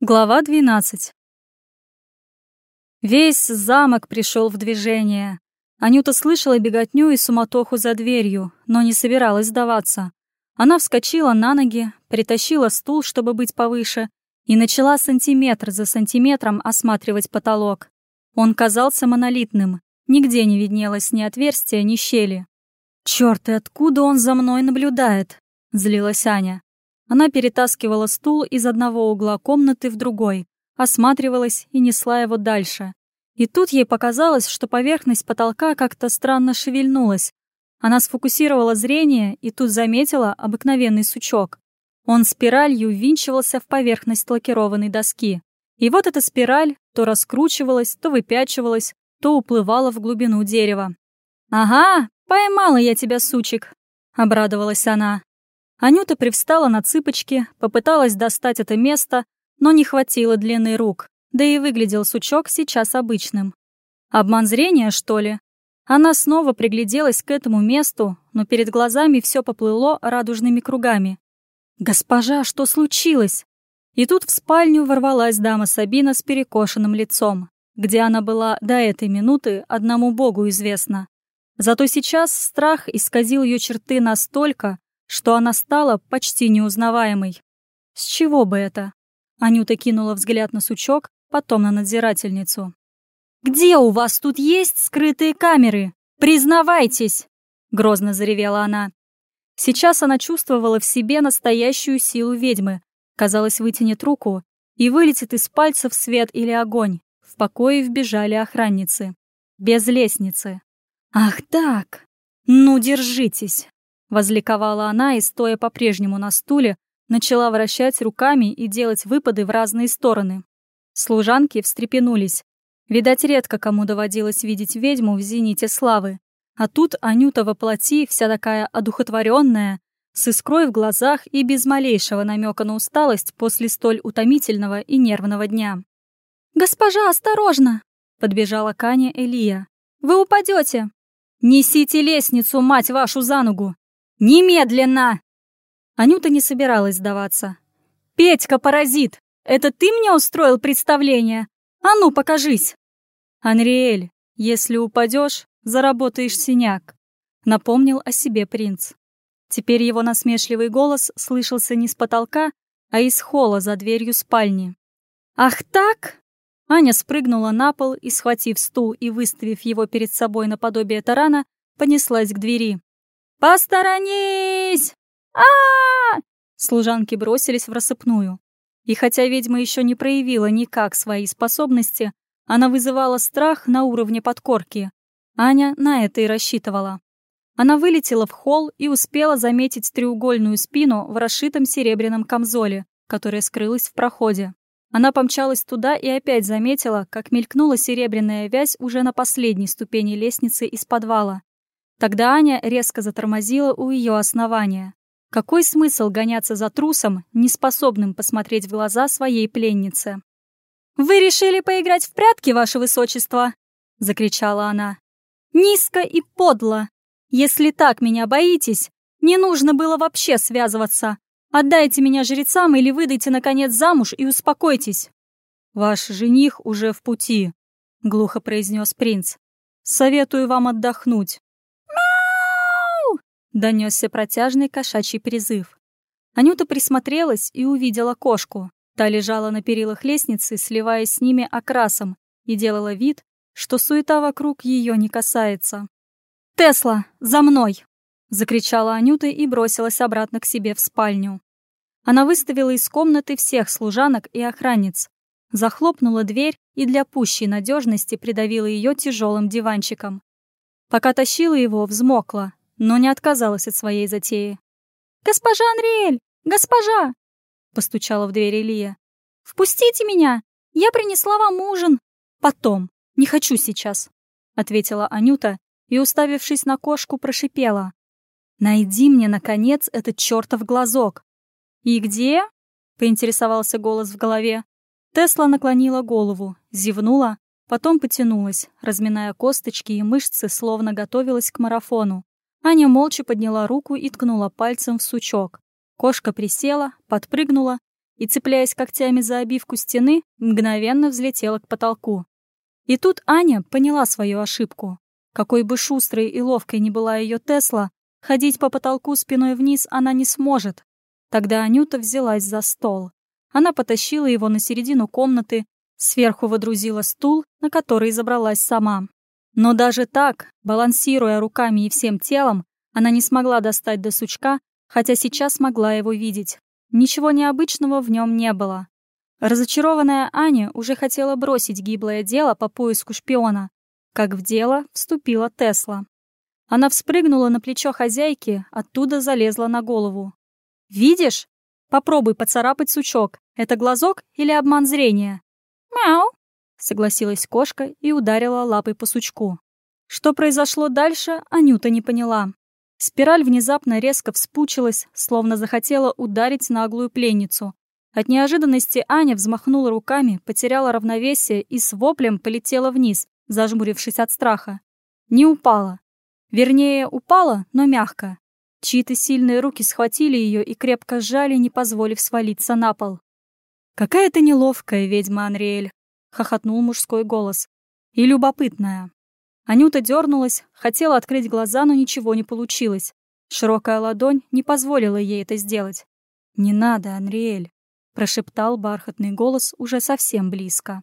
Глава 12 Весь замок пришел в движение. Анюта слышала беготню и суматоху за дверью, но не собиралась сдаваться. Она вскочила на ноги, притащила стул, чтобы быть повыше, и начала сантиметр за сантиметром осматривать потолок. Он казался монолитным, нигде не виднелось ни отверстия, ни щели. «Чёрт, и откуда он за мной наблюдает?» — злилась Аня. Она перетаскивала стул из одного угла комнаты в другой, осматривалась и несла его дальше. И тут ей показалось, что поверхность потолка как-то странно шевельнулась. Она сфокусировала зрение и тут заметила обыкновенный сучок. Он спиралью ввинчивался в поверхность лакированной доски. И вот эта спираль то раскручивалась, то выпячивалась, то уплывала в глубину дерева. «Ага, поймала я тебя, сучек!» — обрадовалась она. Анюта привстала на цыпочки, попыталась достать это место, но не хватило длины рук, да и выглядел сучок сейчас обычным. Обман зрения, что ли? Она снова пригляделась к этому месту, но перед глазами все поплыло радужными кругами. «Госпожа, что случилось?» И тут в спальню ворвалась дама Сабина с перекошенным лицом, где она была до этой минуты одному богу известна. Зато сейчас страх исказил ее черты настолько, что она стала почти неузнаваемой. С чего бы это? Анюта кинула взгляд на сучок, потом на надзирательницу. «Где у вас тут есть скрытые камеры? Признавайтесь!» — грозно заревела она. Сейчас она чувствовала в себе настоящую силу ведьмы. Казалось, вытянет руку и вылетит из пальцев свет или огонь. В покое вбежали охранницы. Без лестницы. «Ах так! Ну, держитесь!» Возликовала она и, стоя по-прежнему на стуле, начала вращать руками и делать выпады в разные стороны. Служанки встрепенулись. Видать, редко кому доводилось видеть ведьму в зените славы. А тут Анюта воплоти, вся такая одухотворенная, с искрой в глазах и без малейшего намека на усталость после столь утомительного и нервного дня. «Госпожа, осторожно!» — подбежала Каня Элия. «Вы упадете!» «Несите лестницу, мать вашу, за ногу!» «Немедленно!» Анюта не собиралась сдаваться. «Петька, паразит! Это ты мне устроил представление? А ну, покажись!» «Анриэль, если упадешь, заработаешь синяк», — напомнил о себе принц. Теперь его насмешливый голос слышался не с потолка, а из холла за дверью спальни. «Ах так?» Аня спрыгнула на пол и, схватив стул и выставив его перед собой наподобие тарана, понеслась к двери. «Посторонись! а, -а, -а Служанки бросились в рассыпную. И хотя ведьма еще не проявила никак свои способности, она вызывала страх на уровне подкорки. Аня на это и рассчитывала. Она вылетела в холл и успела заметить треугольную спину в расшитом серебряном камзоле, которая скрылась в проходе. Она помчалась туда и опять заметила, как мелькнула серебряная вязь уже на последней ступени лестницы из подвала. Тогда Аня резко затормозила у ее основания. Какой смысл гоняться за трусом, неспособным посмотреть в глаза своей пленнице? «Вы решили поиграть в прятки, ваше высочество?» — закричала она. «Низко и подло! Если так меня боитесь, не нужно было вообще связываться. Отдайте меня жрецам или выдайте, наконец, замуж и успокойтесь». «Ваш жених уже в пути», — глухо произнес принц. «Советую вам отдохнуть. Донесся протяжный кошачий призыв. Анюта присмотрелась и увидела кошку. Та лежала на перилах лестницы, сливаясь с ними окрасом, и делала вид, что суета вокруг ее не касается. «Тесла, за мной!» — закричала Анюта и бросилась обратно к себе в спальню. Она выставила из комнаты всех служанок и охранниц, захлопнула дверь и для пущей надежности придавила ее тяжелым диванчиком. Пока тащила его, взмокла, но не отказалась от своей затеи. «Госпожа Анриэль! Госпожа!» — постучала в дверь Илья. «Впустите меня! Я принесла вам ужин!» «Потом! Не хочу сейчас!» — ответила Анюта и, уставившись на кошку, прошипела. «Найди мне, наконец, этот чертов глазок!» «И где?» — поинтересовался голос в голове. Тесла наклонила голову, зевнула, потом потянулась, разминая косточки и мышцы, словно готовилась к марафону. Аня молча подняла руку и ткнула пальцем в сучок. Кошка присела, подпрыгнула и, цепляясь когтями за обивку стены, мгновенно взлетела к потолку. И тут Аня поняла свою ошибку. Какой бы шустрой и ловкой ни была ее Тесла, ходить по потолку спиной вниз она не сможет. Тогда Анюта взялась за стол. Она потащила его на середину комнаты, сверху водрузила стул, на который забралась сама. Но даже так, балансируя руками и всем телом, она не смогла достать до сучка, хотя сейчас могла его видеть. Ничего необычного в нем не было. Разочарованная Аня уже хотела бросить гиблое дело по поиску шпиона, как в дело вступила Тесла. Она вспрыгнула на плечо хозяйки, оттуда залезла на голову. «Видишь? Попробуй поцарапать сучок. Это глазок или обман зрения?» «Мяу!» — согласилась кошка и ударила лапой по сучку. Что произошло дальше, Анюта не поняла. Спираль внезапно резко вспучилась, словно захотела ударить наглую пленницу. От неожиданности Аня взмахнула руками, потеряла равновесие и с воплем полетела вниз, зажмурившись от страха. Не упала. Вернее, упала, но мягко. Чьи-то сильные руки схватили ее и крепко сжали, не позволив свалиться на пол. «Какая ты неловкая, ведьма Анриэль!» — хохотнул мужской голос. «И любопытная. Анюта дернулась, хотела открыть глаза, но ничего не получилось. Широкая ладонь не позволила ей это сделать. «Не надо, Анриэль», — прошептал бархатный голос уже совсем близко.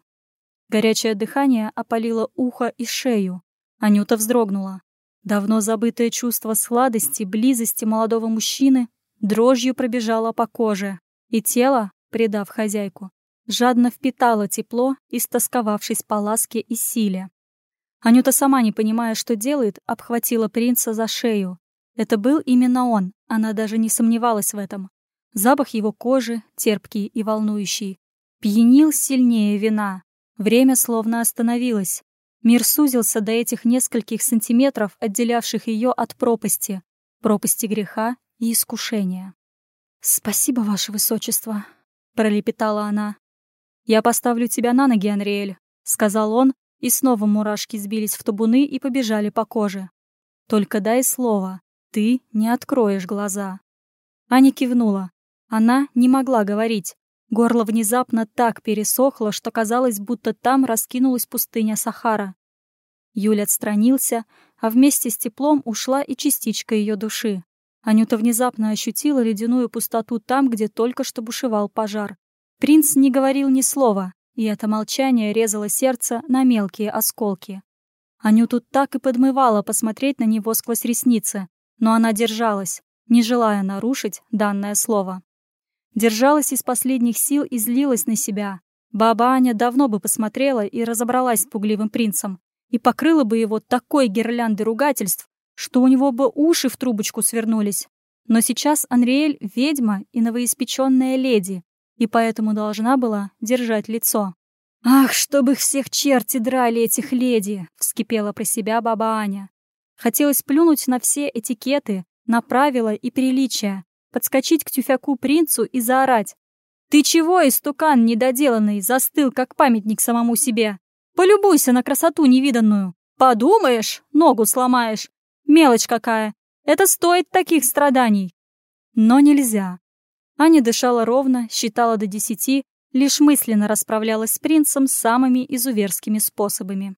Горячее дыхание опалило ухо и шею. Анюта вздрогнула. Давно забытое чувство сладости, близости молодого мужчины дрожью пробежало по коже, и тело, предав хозяйку, жадно впитало тепло, истосковавшись по ласке и силе. Анюта, сама не понимая, что делает, обхватила принца за шею. Это был именно он, она даже не сомневалась в этом. Запах его кожи, терпкий и волнующий, пьянил сильнее вина. Время словно остановилось. Мир сузился до этих нескольких сантиметров, отделявших ее от пропасти, пропасти греха и искушения. «Спасибо, ваше высочество», — пролепетала она. «Я поставлю тебя на ноги, Анриэль», — сказал он, и снова мурашки сбились в табуны и побежали по коже. «Только дай слово, ты не откроешь глаза». Аня кивнула. Она не могла говорить. Горло внезапно так пересохло, что казалось, будто там раскинулась пустыня Сахара. Юль отстранился, а вместе с теплом ушла и частичка ее души. Анюта внезапно ощутила ледяную пустоту там, где только что бушевал пожар. Принц не говорил ни слова, и это молчание резало сердце на мелкие осколки. Анюту так и подмывало посмотреть на него сквозь ресницы, но она держалась, не желая нарушить данное слово. Держалась из последних сил и злилась на себя. Баба Аня давно бы посмотрела и разобралась с пугливым принцем, и покрыла бы его такой гирляндой ругательств, что у него бы уши в трубочку свернулись. Но сейчас Анриэль — ведьма и новоиспеченная леди, и поэтому должна была держать лицо. «Ах, чтобы всех черти драли, этих леди!» — вскипела про себя баба Аня. Хотелось плюнуть на все этикеты, на правила и приличия, подскочить к тюфяку принцу и заорать. «Ты чего, истукан недоделанный, застыл, как памятник самому себе? Полюбуйся на красоту невиданную! Подумаешь, ногу сломаешь! Мелочь какая! Это стоит таких страданий!» Но нельзя. Аня дышала ровно, считала до десяти, лишь мысленно расправлялась с принцем самыми изуверскими способами.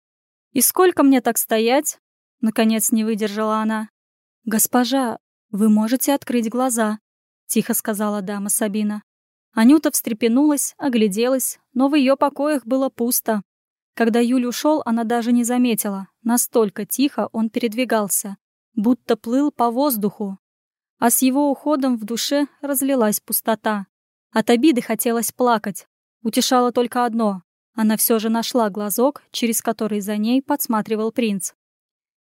«И сколько мне так стоять?» — наконец не выдержала она. «Госпожа, вы можете открыть глаза», — тихо сказала дама Сабина. Анюта встрепенулась, огляделась, но в ее покоях было пусто. Когда Юль ушел, она даже не заметила, настолько тихо он передвигался, будто плыл по воздуху, а с его уходом в душе разлилась пустота. От обиды хотелось плакать. Утешало только одно. Она все же нашла глазок, через который за ней подсматривал принц.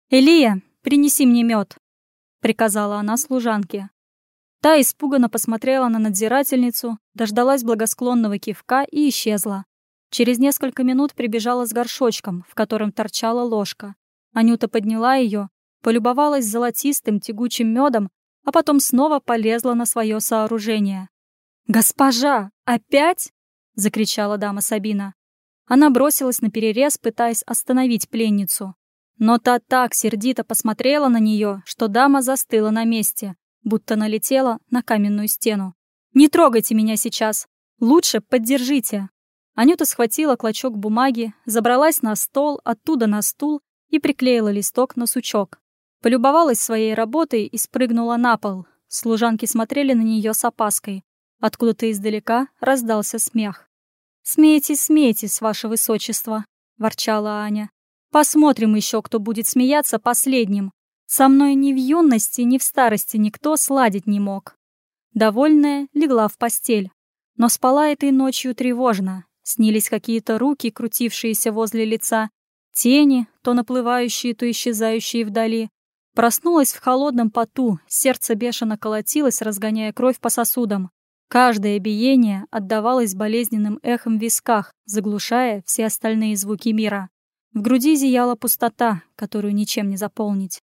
«Элия, принеси мне мед», — приказала она служанке. Та испуганно посмотрела на надзирательницу, дождалась благосклонного кивка и исчезла. Через несколько минут прибежала с горшочком, в котором торчала ложка. Анюта подняла ее, полюбовалась золотистым тягучим медом а потом снова полезла на свое сооружение. «Госпожа, опять?» — закричала дама Сабина. Она бросилась на перерез, пытаясь остановить пленницу. Но та так сердито посмотрела на нее, что дама застыла на месте, будто налетела на каменную стену. «Не трогайте меня сейчас! Лучше поддержите. Анюта схватила клочок бумаги, забралась на стол, оттуда на стул и приклеила листок на сучок. Полюбовалась своей работой и спрыгнула на пол. Служанки смотрели на нее с опаской. Откуда-то издалека раздался смех. «Смейтесь, смейтесь, ваше высочество», — ворчала Аня. «Посмотрим еще, кто будет смеяться последним. Со мной ни в юности, ни в старости никто сладить не мог». Довольная, легла в постель. Но спала этой ночью тревожно. Снились какие-то руки, крутившиеся возле лица, тени, то наплывающие, то исчезающие вдали. Проснулась в холодном поту, сердце бешено колотилось, разгоняя кровь по сосудам. Каждое биение отдавалось болезненным эхом в висках, заглушая все остальные звуки мира. В груди зияла пустота, которую ничем не заполнить.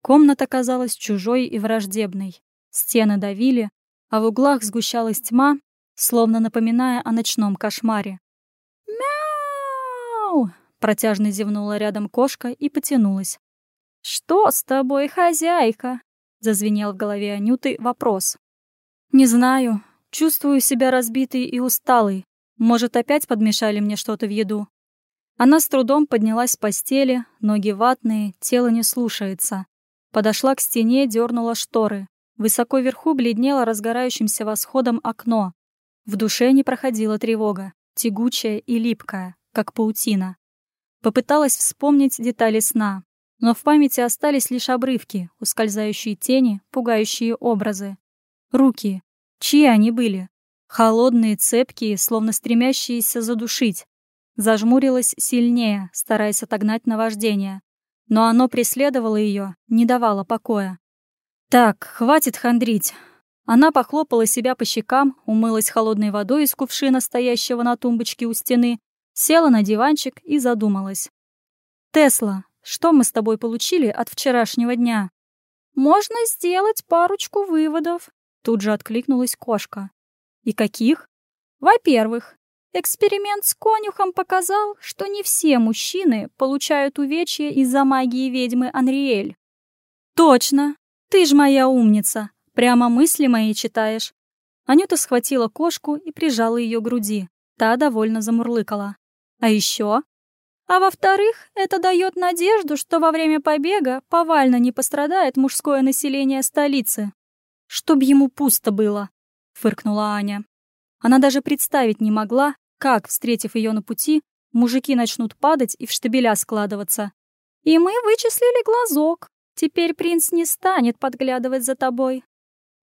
Комната казалась чужой и враждебной. Стены давили, а в углах сгущалась тьма, словно напоминая о ночном кошмаре. «Мяу!» — протяжно зевнула рядом кошка и потянулась. «Что с тобой, хозяйка?» — зазвенел в голове Анюты вопрос. «Не знаю. Чувствую себя разбитой и усталой. Может, опять подмешали мне что-то в еду?» Она с трудом поднялась с постели, ноги ватные, тело не слушается. Подошла к стене, дернула шторы. Высоко вверху бледнело разгорающимся восходом окно. В душе не проходила тревога, тягучая и липкая, как паутина. Попыталась вспомнить детали сна, но в памяти остались лишь обрывки, ускользающие тени, пугающие образы. Руки. Чьи они были? Холодные, цепкие, словно стремящиеся задушить. Зажмурилась сильнее, стараясь отогнать наваждение. Но оно преследовало ее, не давало покоя. «Так, хватит хандрить». Она похлопала себя по щекам, умылась холодной водой из кувшина, стоящего на тумбочке у стены, села на диванчик и задумалась. «Тесла, что мы с тобой получили от вчерашнего дня?» «Можно сделать парочку выводов», — тут же откликнулась кошка. «И каких?» «Во-первых, эксперимент с конюхом показал, что не все мужчины получают увечья из-за магии ведьмы Анриэль». «Точно! Ты ж моя умница! Прямо мысли мои читаешь!» Анюта схватила кошку и прижала ее к груди. Та довольно замурлыкала. «А еще а во-вторых, это дает надежду, что во время побега повально не пострадает мужское население столицы. «Чтоб ему пусто было», — фыркнула Аня. Она даже представить не могла, как, встретив ее на пути, мужики начнут падать и в штабеля складываться. «И мы вычислили глазок. Теперь принц не станет подглядывать за тобой».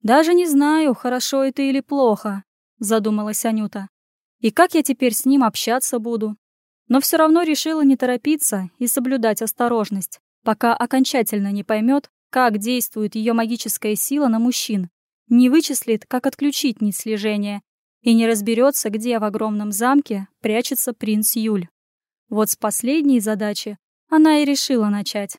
«Даже не знаю, хорошо это или плохо», — задумалась Анюта. «И как я теперь с ним общаться буду? Но все равно решила не торопиться и соблюдать осторожность, пока окончательно не поймет, как действует ее магическая сила на мужчин, не вычислит, как отключить нить слежения, и не разберется, где в огромном замке прячется принц Юль. Вот с последней задачи она и решила начать.